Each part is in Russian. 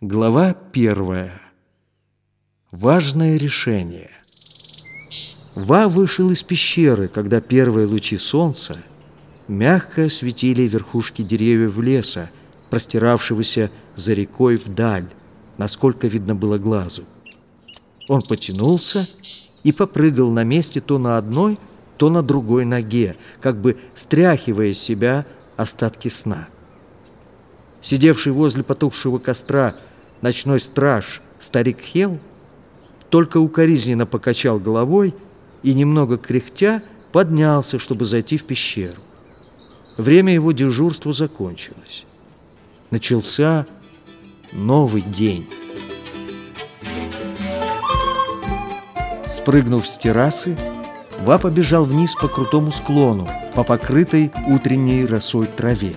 Глава первая. Важное решение. Ва вышел из пещеры, когда первые лучи солнца мягко осветили верхушки деревьев леса, простиравшегося за рекой вдаль, насколько видно было глазу. Он потянулся и попрыгал на месте то на одной, то на другой ноге, как бы стряхивая с себя остатки сна. Сидевший возле потухшего костра ночной страж, старик Хел, только укоризненно покачал головой и, немного кряхтя, поднялся, чтобы зайти в пещеру. Время его дежурства закончилось. Начался новый день. Спрыгнув с террасы, Ва побежал вниз по крутому склону, по покрытой утренней росой траве.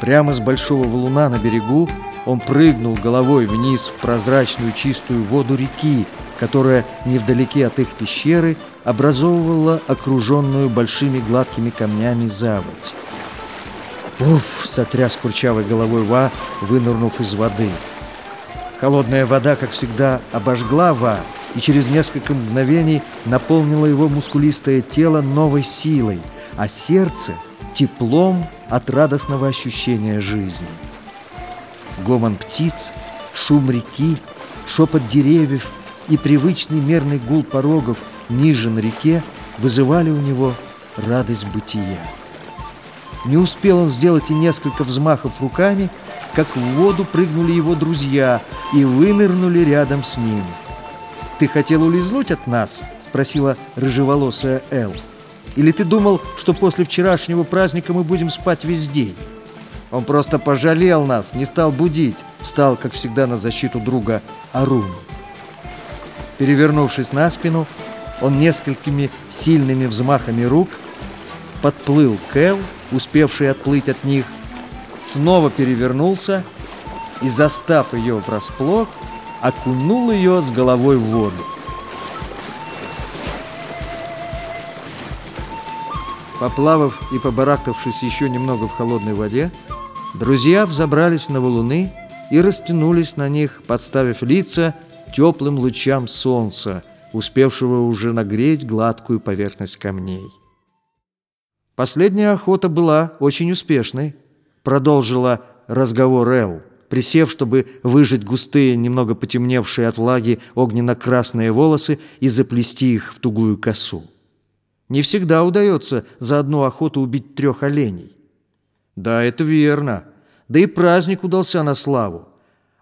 Прямо с большого валуна на берегу он прыгнул головой вниз в прозрачную чистую воду реки, которая невдалеке от их пещеры образовывала окруженную большими гладкими камнями заводь. «Уф!» — сотряс курчавой головой Ва, вынырнув из воды. Холодная вода, как всегда, обожгла Ва и через несколько мгновений наполнила его мускулистое тело новой силой, а сердце — теплом от радостного ощущения жизни гомон птиц, шум реки, шепот деревьев и привычный мерный гул порогов ниже на реке вызывали у него радость бытия. Не успел он сделать и несколько взмахов руками, как в воду прыгнули его друзья и вынырнули рядом с ним. «Ты хотел улизнуть от нас?» — спросила рыжеволосая Эл. «Или ты думал, что после вчерашнего праздника мы будем спать весь день?» Он просто пожалел нас, не стал будить. Встал, как всегда, на защиту друга Арун. Перевернувшись на спину, он несколькими сильными взмахами рук подплыл к Эл, успевший отплыть от них, снова перевернулся и, застав ее врасплох, окунул ее с головой в воду. Поплавав и побарахтавшись еще немного в холодной воде, Друзья взобрались на валуны и растянулись на них, подставив лица теплым лучам солнца, успевшего уже нагреть гладкую поверхность камней. Последняя охота была очень успешной, продолжила разговор Эл, присев, чтобы выжать густые, немного потемневшие от влаги огненно-красные волосы и заплести их в тугую косу. Не всегда удается за одну охоту убить трех оленей. Да, это верно. Да и праздник удался на славу.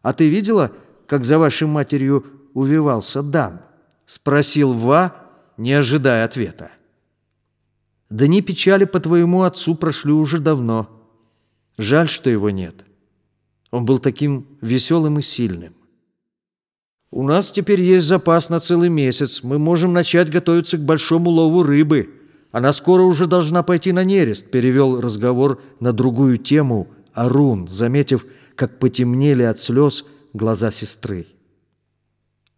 А ты видела, как за вашей матерью увивался Дан? Спросил Ва, не ожидая ответа. Да не печали по твоему отцу прошли уже давно. Жаль, что его нет. Он был таким веселым и сильным. У нас теперь есть запас на целый месяц. Мы можем начать готовиться к большому лову рыбы. Она скоро уже должна пойти на нерест, перевел разговор на другую тему Арун, заметив, как потемнели от слез глаза сестры.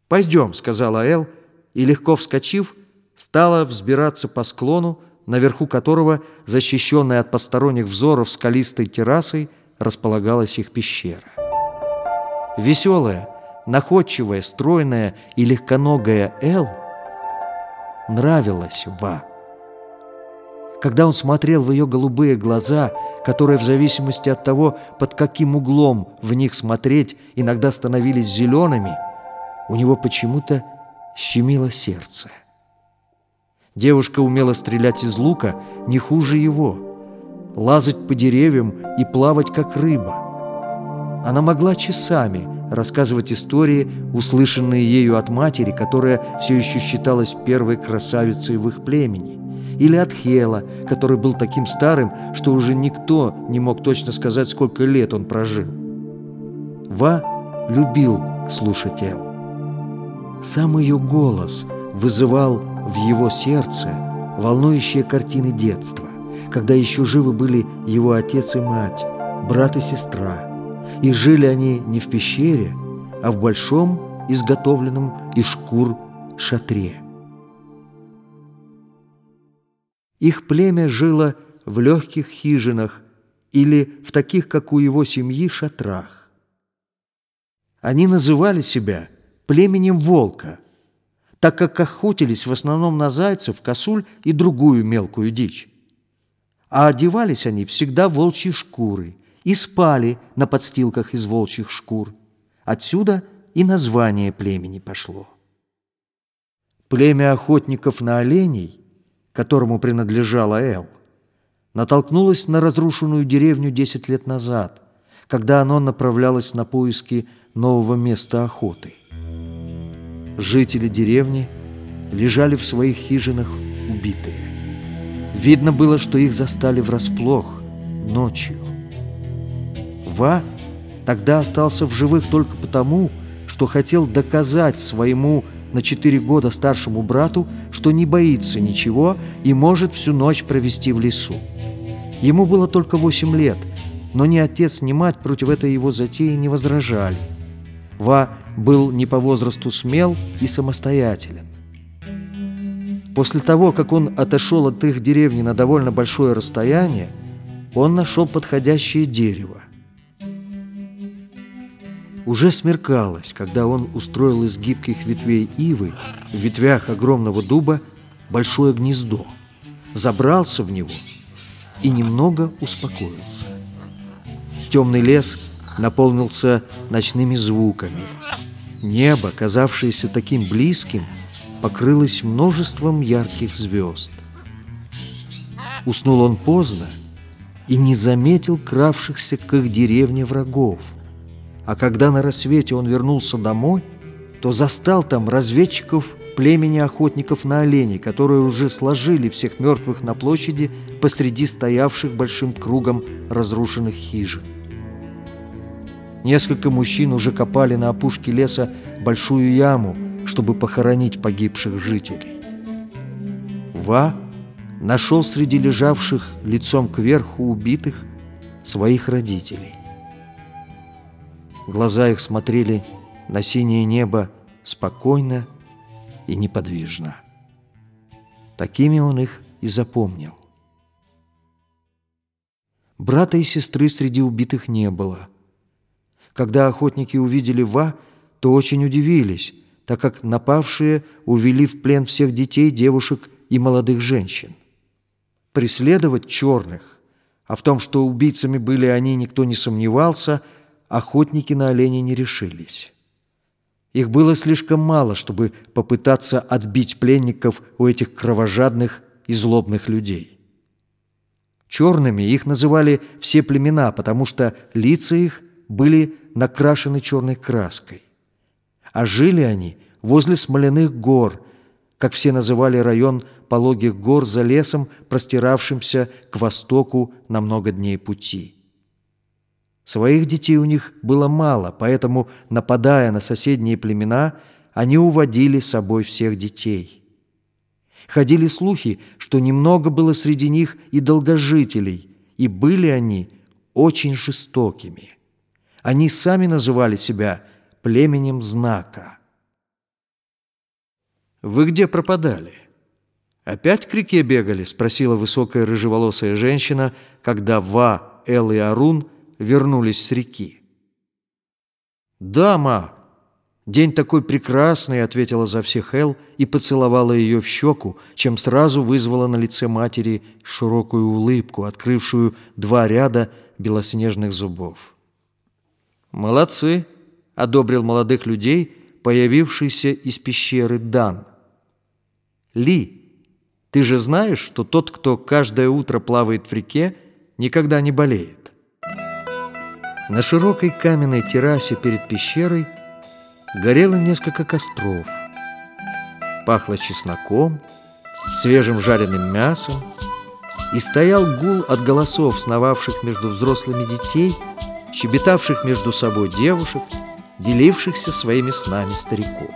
«Пойдем», — сказала Эл, и, легко вскочив, стала взбираться по склону, наверху которого, защищенная от посторонних взоров скалистой террасой, располагалась их пещера. Веселая, находчивая, стройная и легконогая Эл нравилась Ва. Когда он смотрел в ее голубые глаза, которые в зависимости от того, под каким углом в них смотреть, иногда становились зелеными, у него почему-то щемило сердце. Девушка умела стрелять из лука не хуже его, лазать по деревьям и плавать, как рыба. Она могла часами рассказывать истории, услышанные ею от матери, которая все еще считалась первой красавицей в их племени – или от Хела, который был таким старым, что уже никто не мог точно сказать, сколько лет он прожил. Ва любил слушать Эл. Сам ее голос вызывал в его сердце волнующие картины детства, когда еще живы были его отец и мать, брат и сестра, и жили они не в пещере, а в большом, изготовленном из шкур шатре. Их племя жило в легких хижинах или в таких, как у его семьи, шатрах. они называли себя племенем волка, так как охотились в основном на зайцев, косуль и другую мелкую дичь. А одевались они всегда волчьи шкуры и спали на подстилках из волчьих шкур. Отсюда и название племени пошло. Племя охотников на оленей, которому принадлежала Эл, натолкнулось на разрушенную деревню 10 лет назад, когда оно направлялось на поиски нового места охоты. Жители деревни лежали в своих хижинах убитые. Видно было, что их застали врасплох ночью. Ва тогда остался в живых только потому, что хотел доказать своему на четыре года старшему брату, что не боится ничего и может всю ночь провести в лесу. Ему было только восемь лет, но ни отец, ни мать против этой его затеи не возражали. Ва был не по возрасту смел и самостоятелен. После того, как он отошел от их деревни на довольно большое расстояние, он нашел подходящее дерево. Уже смеркалось, когда он устроил из гибких ветвей ивы в ветвях огромного дуба большое гнездо, забрался в него и немного успокоился. Темный лес наполнился ночными звуками. Небо, казавшееся таким близким, покрылось множеством ярких звезд. Уснул он поздно и не заметил кравшихся к их деревне врагов. А когда на рассвете он вернулся домой, то застал там разведчиков племени охотников на оленей, которые уже сложили всех мертвых на площади посреди стоявших большим кругом разрушенных хижин. Несколько мужчин уже копали на опушке леса большую яму, чтобы похоронить погибших жителей. Ва нашел среди лежавших лицом кверху убитых своих родителей. Глаза их смотрели на синее небо спокойно и неподвижно. Такими он их и запомнил. Брата и сестры среди убитых не было. Когда охотники увидели Ва, то очень удивились, так как напавшие увели в плен всех детей, девушек и молодых женщин. Преследовать черных, а в том, что убийцами были они, никто не сомневался, охотники на оленей не решились. Их было слишком мало, чтобы попытаться отбить пленников у этих кровожадных и злобных людей. Черными их называли все племена, потому что лица их были накрашены черной краской. А жили они возле смоляных гор, как все называли район пологих гор за лесом, простиравшимся к востоку на много дней пути. Своих детей у них было мало, поэтому, нападая на соседние племена, они уводили с собой всех детей. Ходили слухи, что немного было среди них и долгожителей, и были они очень жестокими. Они сами называли себя племенем знака. «Вы где пропадали?» «Опять к реке бегали?» – спросила высокая рыжеволосая женщина, когда Ва, Эл и Арун – вернулись с реки. «Да, ма, день такой прекрасный», — ответила за всех Эл и поцеловала ее в щеку, чем сразу вызвала на лице матери широкую улыбку, открывшую два ряда белоснежных зубов. «Молодцы!» — одобрил молодых людей, появившийся из пещеры Дан. «Ли, ты же знаешь, что тот, кто каждое утро плавает в реке, никогда не болеет?» На широкой каменной террасе перед пещерой горело несколько костров. Пахло чесноком, свежим жареным мясом, и стоял гул от голосов, сновавших между взрослыми детей, щебетавших между собой девушек, делившихся своими снами стариков.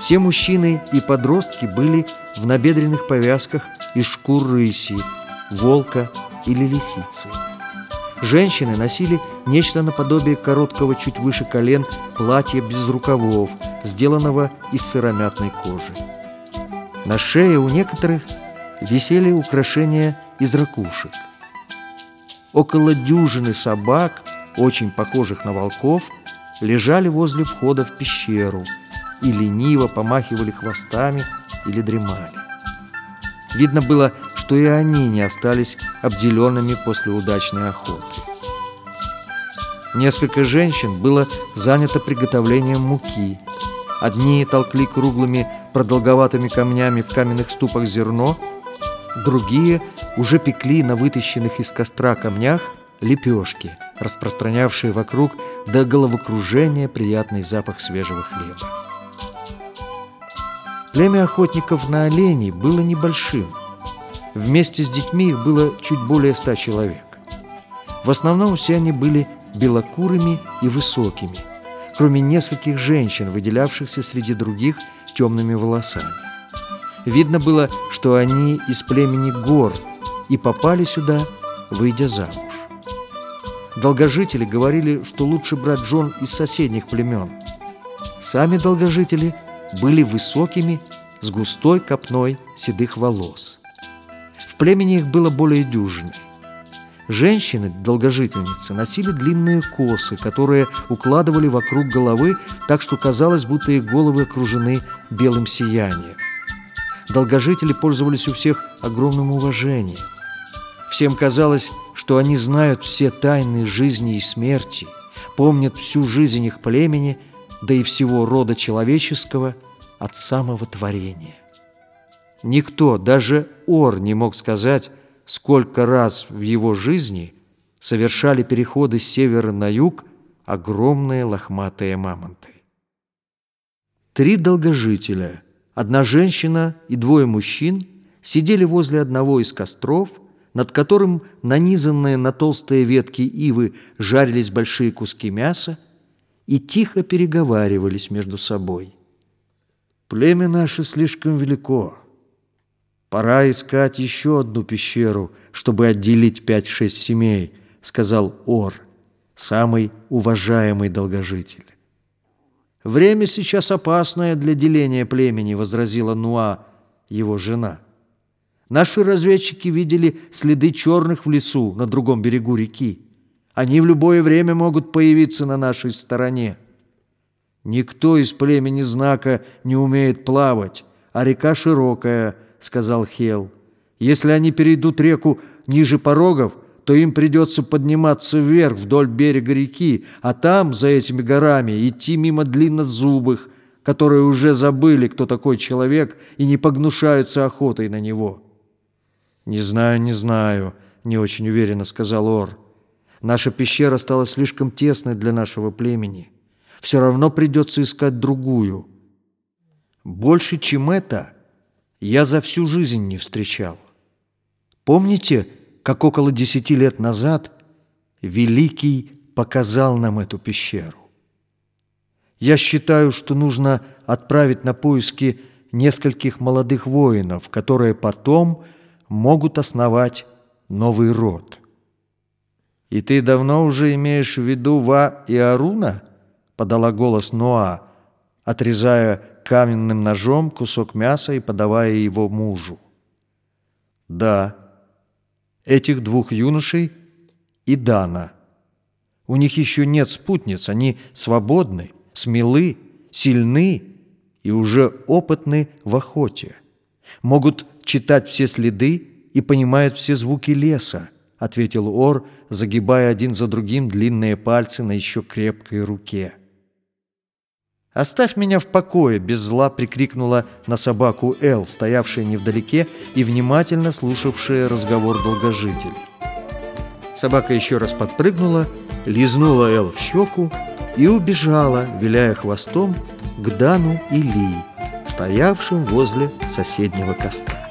Все мужчины и подростки были в набедренных повязках из шкур рыси, волка или лисицы. Женщины носили нечто наподобие короткого чуть выше колен платья без рукавов, сделанного из сыромятной кожи. На шее у некоторых висели украшения из ракушек. Около дюжины собак, очень похожих на волков, лежали возле входа в пещеру и лениво помахивали хвостами или дремали. Видно было, что и они не остались обделенными после удачной охоты. Несколько женщин было занято приготовлением муки. Одни толкли круглыми продолговатыми камнями в каменных ступах зерно, другие уже пекли на вытащенных из костра камнях лепешки, распространявшие вокруг до головокружения приятный запах свежего хлеба. Племя охотников на оленей было небольшим. Вместе с детьми их было чуть более ста человек. В основном все они были белокурыми и высокими, кроме нескольких женщин, выделявшихся среди других темными волосами. Видно было, что они из племени гор и попали сюда, выйдя замуж. Долгожители говорили, что лучше брать жен из соседних племен. Сами долгожители были высокими, с густой копной седых волос. Племени их было более дюжины. Женщины, долгожительницы, носили длинные косы, которые укладывали вокруг головы, так что казалось, будто их головы окружены белым сиянием. Долгожители пользовались у всех огромным уважением. Всем казалось, что они знают все тайны жизни и смерти, помнят всю жизнь их племени, да и всего рода человеческого от самого творения. Никто, даже Ор, не мог сказать, сколько раз в его жизни совершали переходы с севера на юг огромные лохматые мамонты. Три долгожителя, одна женщина и двое мужчин сидели возле одного из костров, над которым нанизанные на толстые ветки ивы жарились большие куски мяса, и тихо переговаривались между собой. «Племя наше слишком велико», «Пора искать еще одну пещеру, чтобы отделить пять-шесть семей», — сказал Ор, самый уважаемый долгожитель. «Время сейчас опасное для деления племени», — возразила Нуа, его жена. «Наши разведчики видели следы черных в лесу на другом берегу реки. Они в любое время могут появиться на нашей стороне. Никто из племени знака не умеет плавать, а река широкая —— сказал Хел. «Если они перейдут реку ниже порогов, то им придется подниматься вверх вдоль берега реки, а там, за этими горами, идти мимо длиннозубых, которые уже забыли, кто такой человек, и не погнушаются охотой на него». «Не знаю, не знаю», — не очень уверенно сказал Ор. «Наша пещера стала слишком тесной для нашего племени. Все равно придется искать другую». «Больше, чем это...» я за всю жизнь не встречал. Помните, как около десяти лет назад Великий показал нам эту пещеру? Я считаю, что нужно отправить на поиски нескольких молодых воинов, которые потом могут основать новый род. «И ты давно уже имеешь в виду Ва и Аруна?» — подала голос Ноа, отрезая каменным ножом кусок мяса и подавая его мужу. Да, этих двух юношей и Дана. У них еще нет спутниц, они свободны, смелы, сильны и уже опытны в охоте. Могут читать все следы и понимают все звуки леса, ответил Ор, загибая один за другим длинные пальцы на еще крепкой руке. «Оставь меня в покое!» – без зла прикрикнула на собаку Эл, стоявшая невдалеке и внимательно слушавшая разговор долгожителей. Собака еще раз подпрыгнула, лизнула Эл в щеку и убежала, виляя хвостом, к Дану и Ли, стоявшим возле соседнего костра.